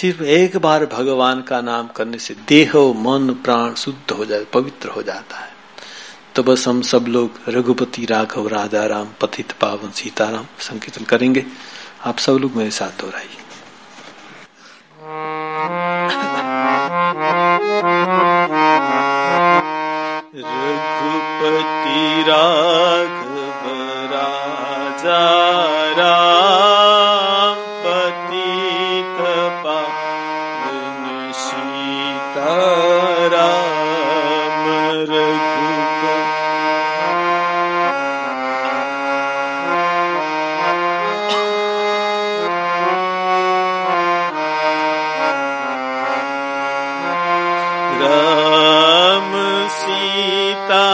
सिर्फ़ एक बार भगवान का नाम करने से देह, मन, प्राण शुद्ध हो जाए, पवित्र हो जाता है। तो बस हम सब लोग रघुपति, राघव राजा राम पथित पावन, सीताराम संकीर्तन करेंगे। आप सब लोग मेरे साथ दोहराइए रघुपति राघव राजा। राम सीता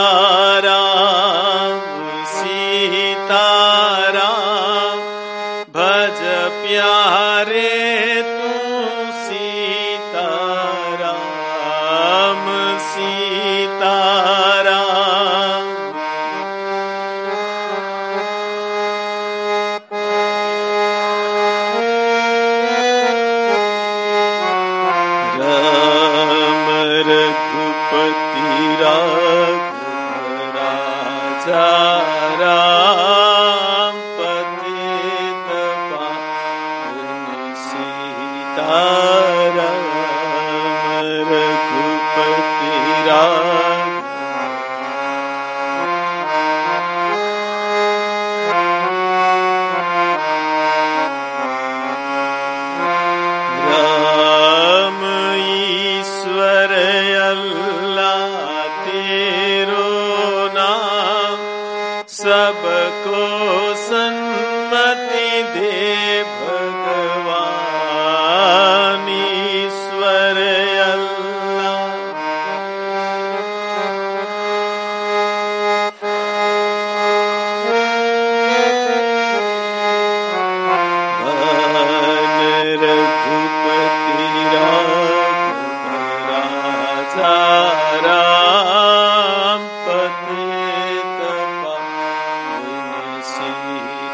सबको सन्मति दे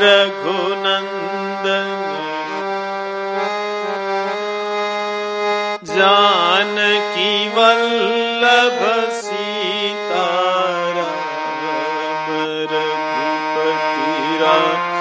रघुनंदन। जानकी वल्लभ सीता रघुपति राजा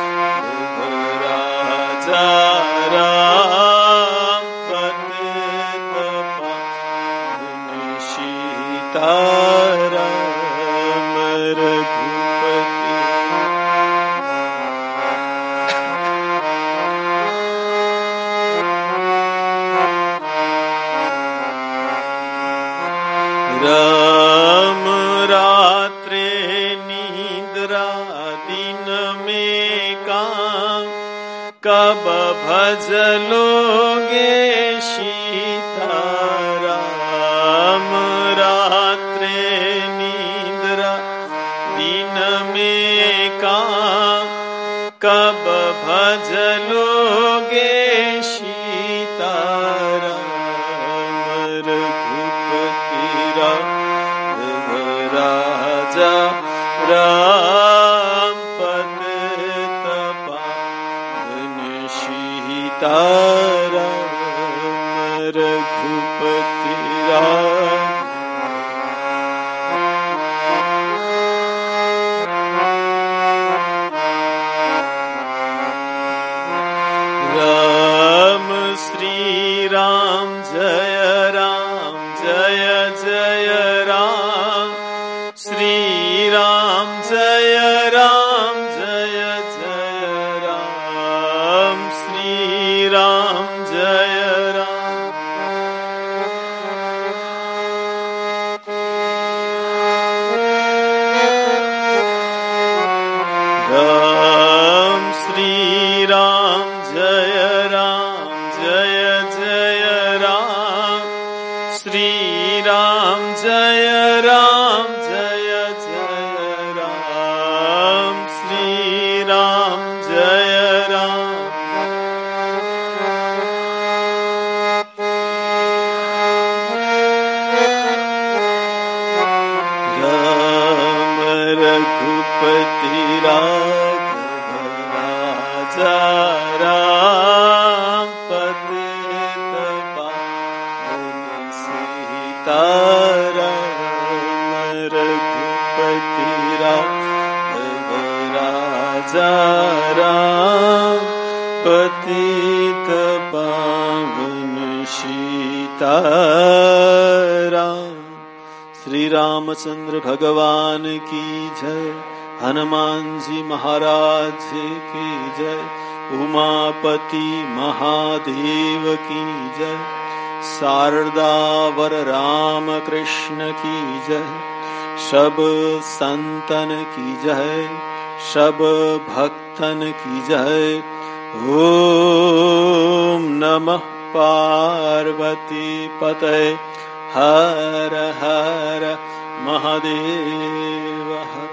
Gods. Of सीता राम रघुपति राम। जय जय राम। श्री राम जय राम, जय जय राम। श्री राम जय राम। राम रघुपति राघव राजा। राजा पतित पावन श्री रामचंद्र भगवान की जय हनुमान जी महाराज की जय, उमापति महादेव की जय शारदावर राम कृष्ण की जय। सब संतन की जय सब भक्तन की जय। ओम नमः पार्वती पतये। हर हर महादेव। हर